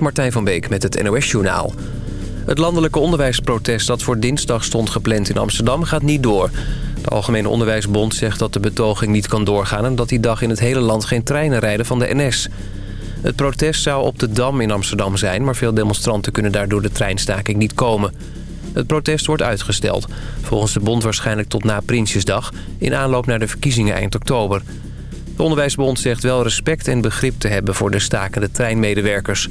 Martijn van Beek met het NOS-journaal. Het landelijke onderwijsprotest dat voor dinsdag stond gepland in Amsterdam gaat niet door. De Algemene Onderwijsbond zegt dat de betoging niet kan doorgaan... en dat die dag in het hele land geen treinen rijden van de NS. Het protest zou op de Dam in Amsterdam zijn... maar veel demonstranten kunnen daardoor de treinstaking niet komen. Het protest wordt uitgesteld. Volgens de bond waarschijnlijk tot na Prinsjesdag... in aanloop naar de verkiezingen eind oktober. De Onderwijsbond zegt wel respect en begrip te hebben... voor de stakende treinmedewerkers...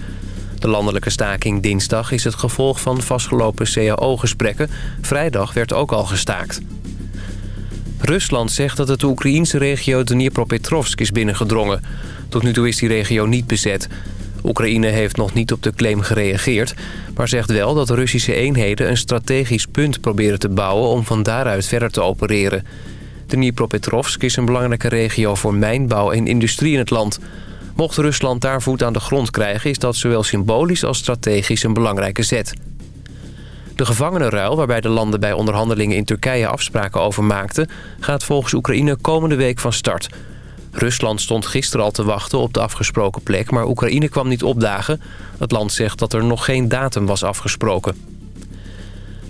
De landelijke staking dinsdag is het gevolg van vastgelopen CAO-gesprekken. Vrijdag werd ook al gestaakt. Rusland zegt dat het de Oekraïnse regio Dnipropetrovsk is binnengedrongen. Tot nu toe is die regio niet bezet. Oekraïne heeft nog niet op de claim gereageerd... maar zegt wel dat Russische eenheden een strategisch punt proberen te bouwen... om van daaruit verder te opereren. Dnipropetrovsk is een belangrijke regio voor mijnbouw en industrie in het land... Mocht Rusland daar voet aan de grond krijgen... is dat zowel symbolisch als strategisch een belangrijke zet. De gevangenenruil, waarbij de landen bij onderhandelingen in Turkije afspraken over maakten... gaat volgens Oekraïne komende week van start. Rusland stond gisteren al te wachten op de afgesproken plek... maar Oekraïne kwam niet opdagen. Het land zegt dat er nog geen datum was afgesproken.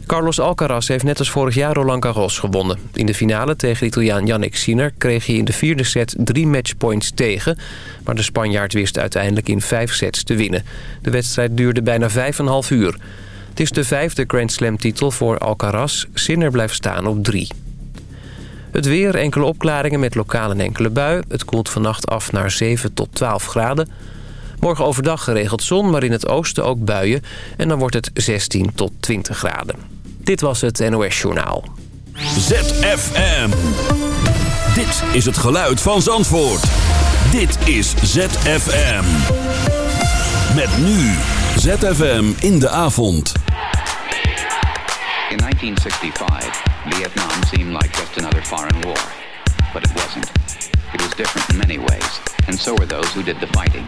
Carlos Alcaraz heeft net als vorig jaar Roland Garros gewonnen. In de finale tegen Italiaan Yannick Sinner kreeg hij in de vierde set drie matchpoints tegen. Maar de Spanjaard wist uiteindelijk in vijf sets te winnen. De wedstrijd duurde bijna vijf en een half uur. Het is de vijfde Grand Slam titel voor Alcaraz. Sinner blijft staan op drie. Het weer, enkele opklaringen met lokale en enkele bui. Het koelt vannacht af naar 7 tot 12 graden. Morgen overdag geregeld zon, maar in het oosten ook buien. En dan wordt het 16 tot 20 graden. Dit was het NOS Journaal. ZFM. Dit is het geluid van Zandvoort. Dit is ZFM. Met nu ZFM in de avond. In 1965, Vietnam seemed like just another foreign war. But it wasn't. It was different in many ways, and so were those who did the fighting.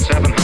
700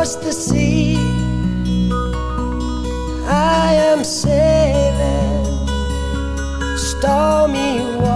across the sea. I am sailing stormy. Water.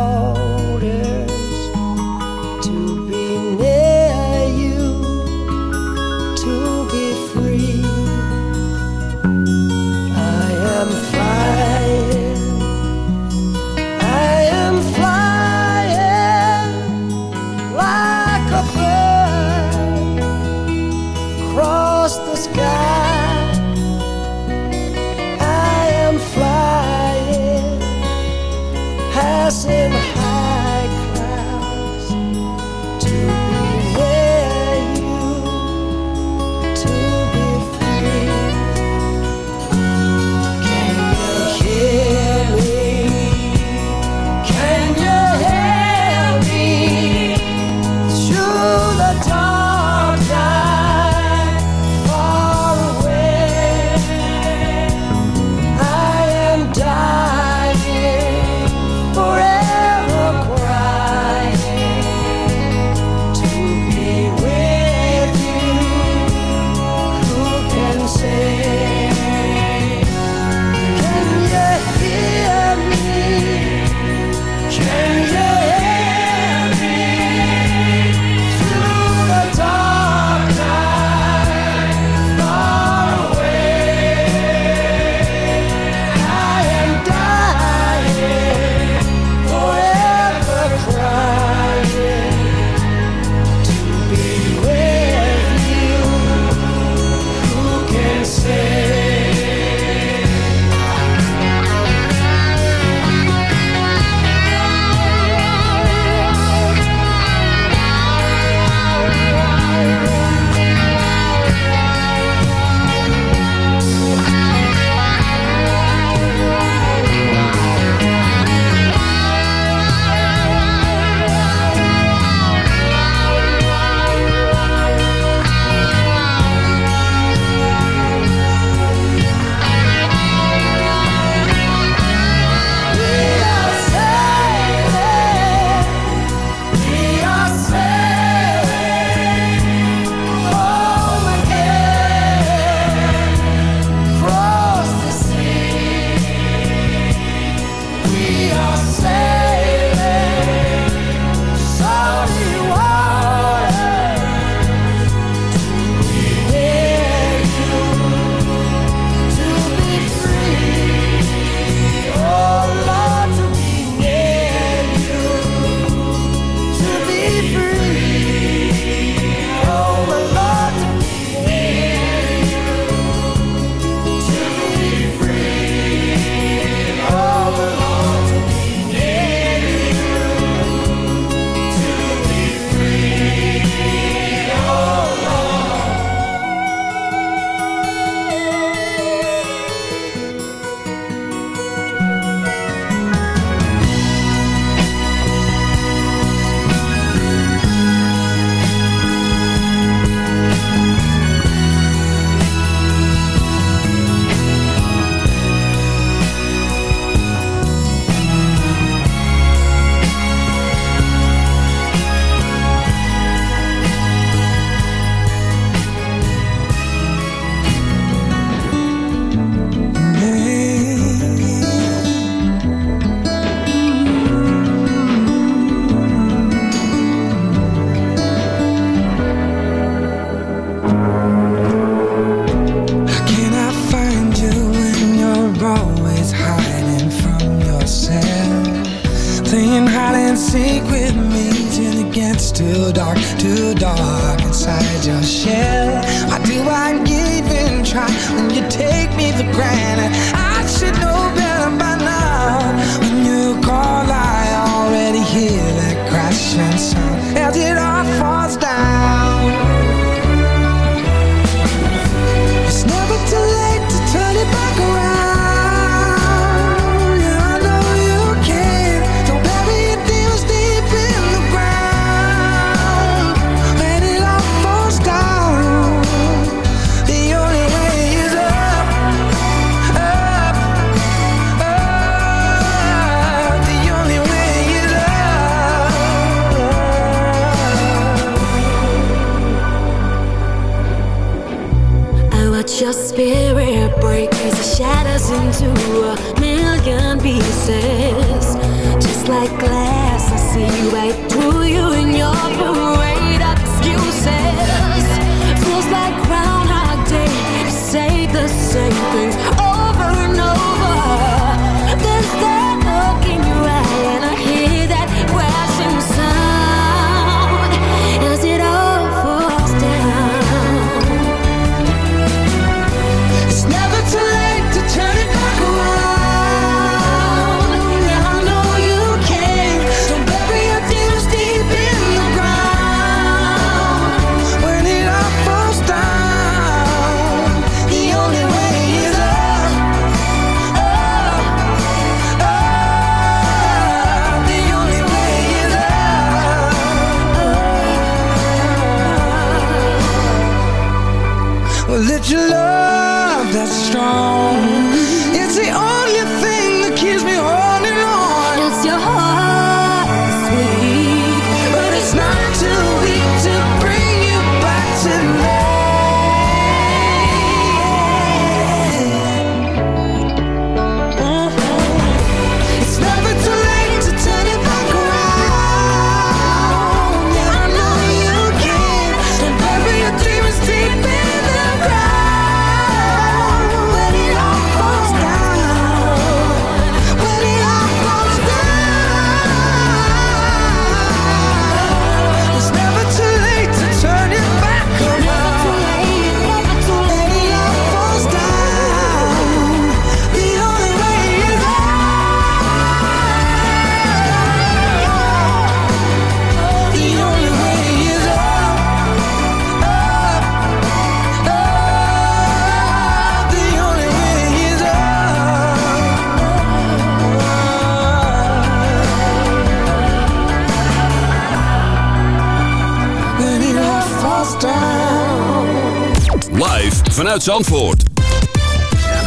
Vanuit Zandvoort.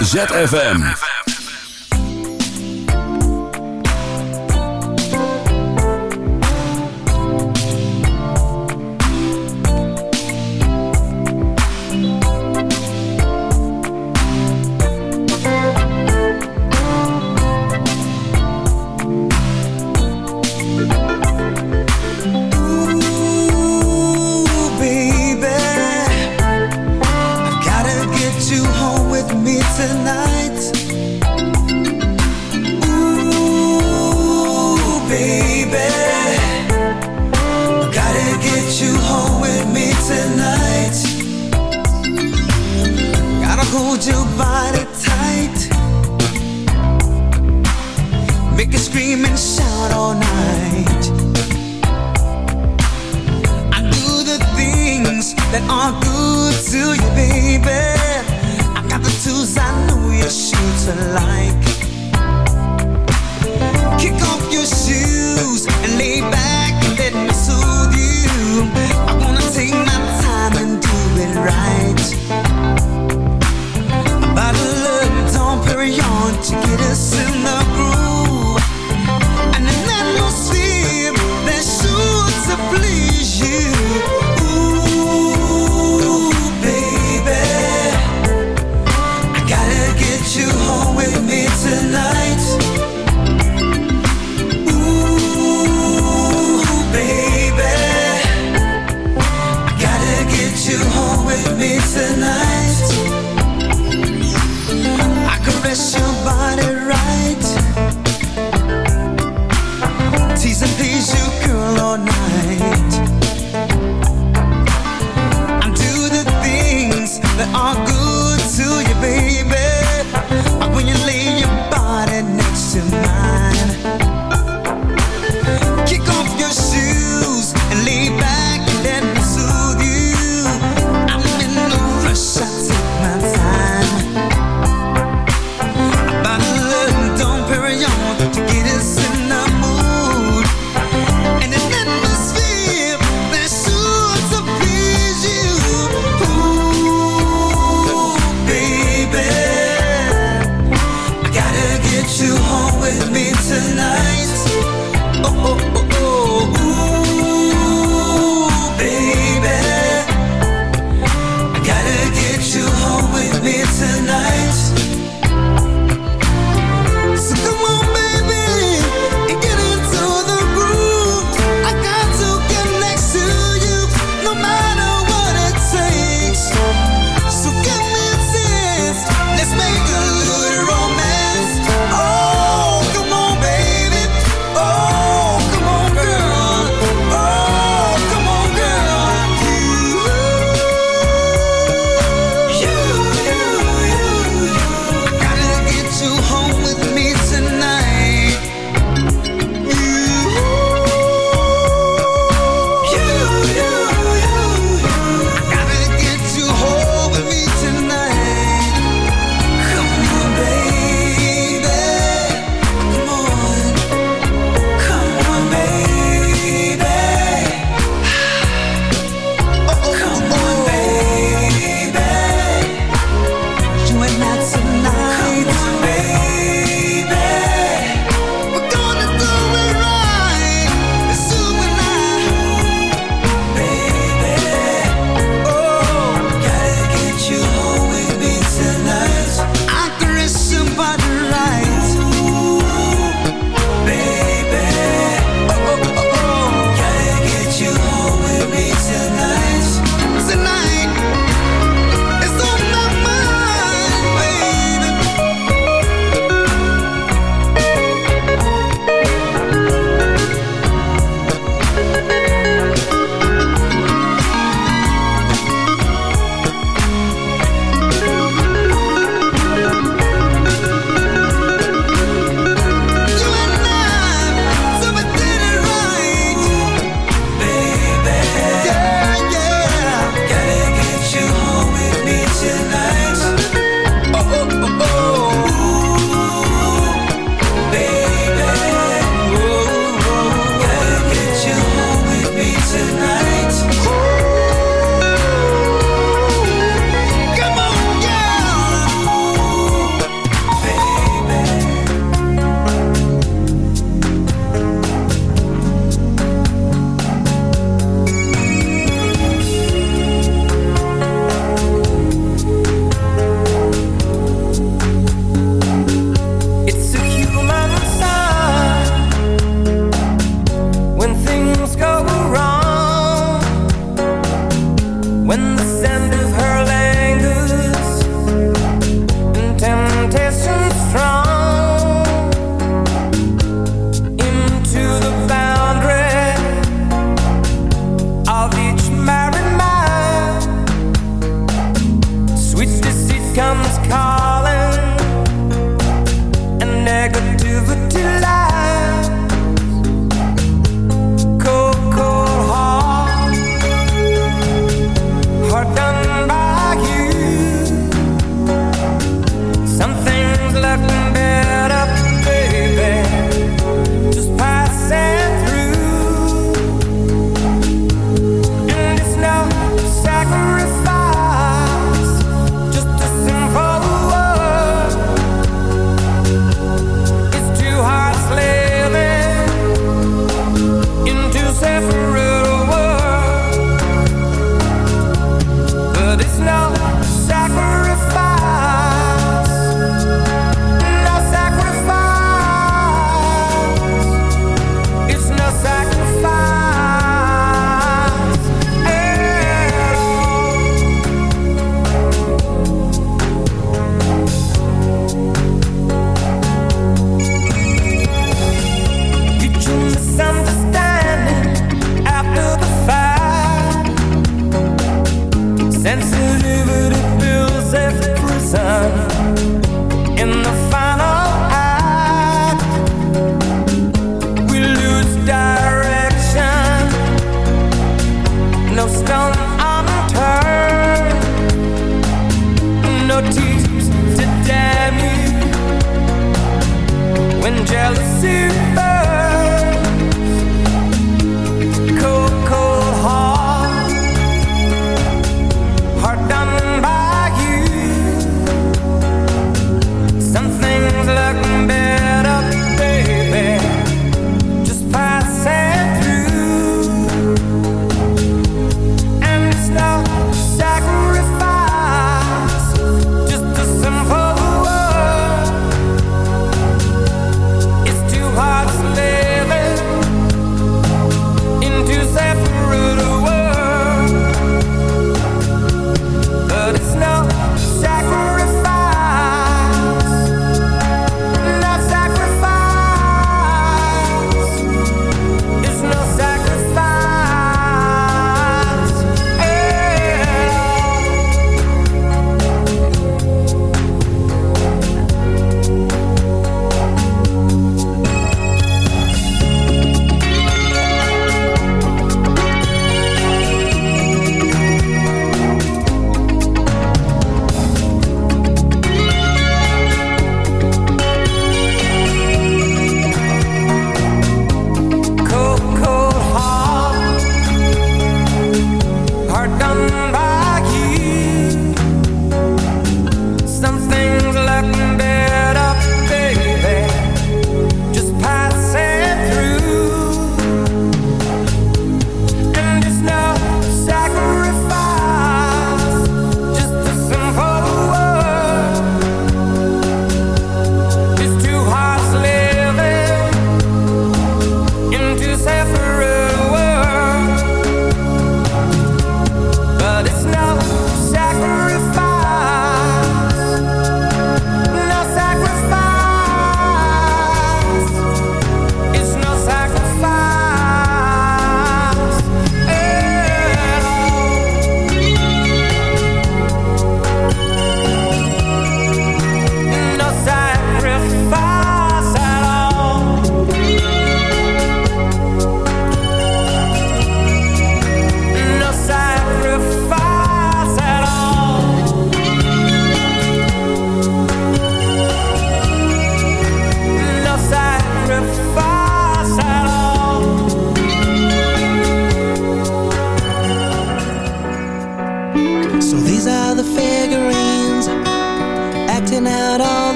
ZFM.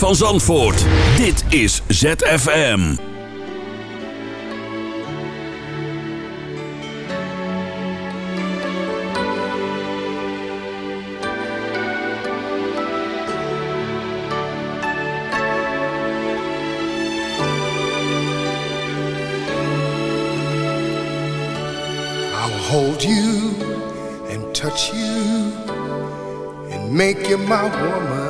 van Zandvoort. Dit is ZFM. hold you and touch you and make you my woman.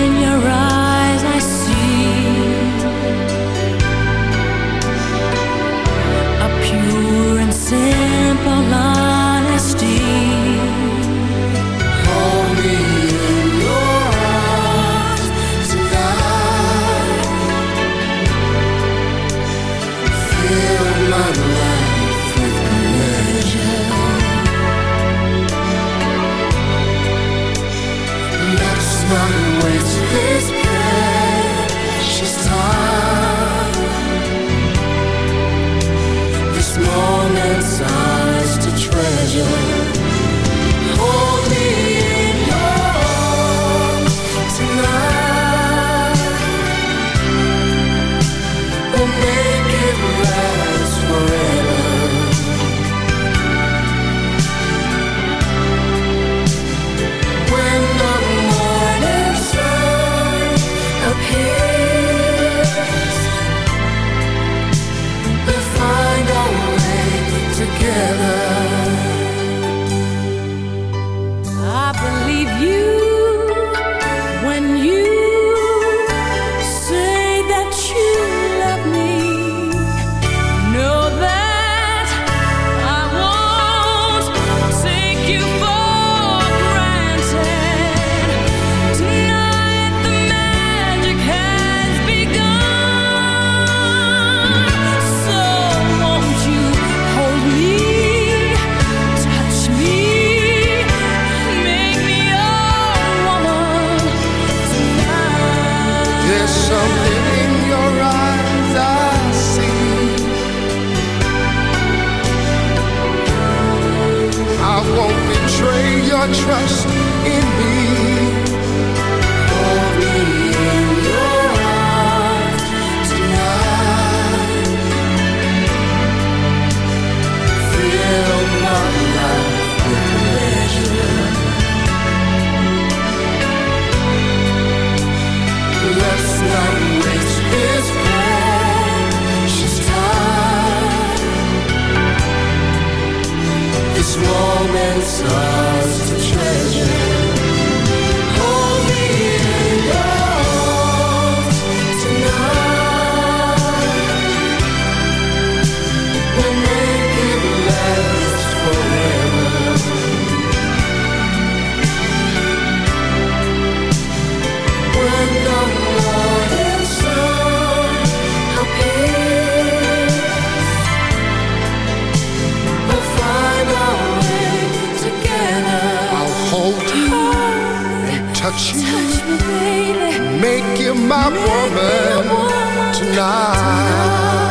sin. treasure touch you. Touch me, Make you my Make woman, woman, tonight. tonight.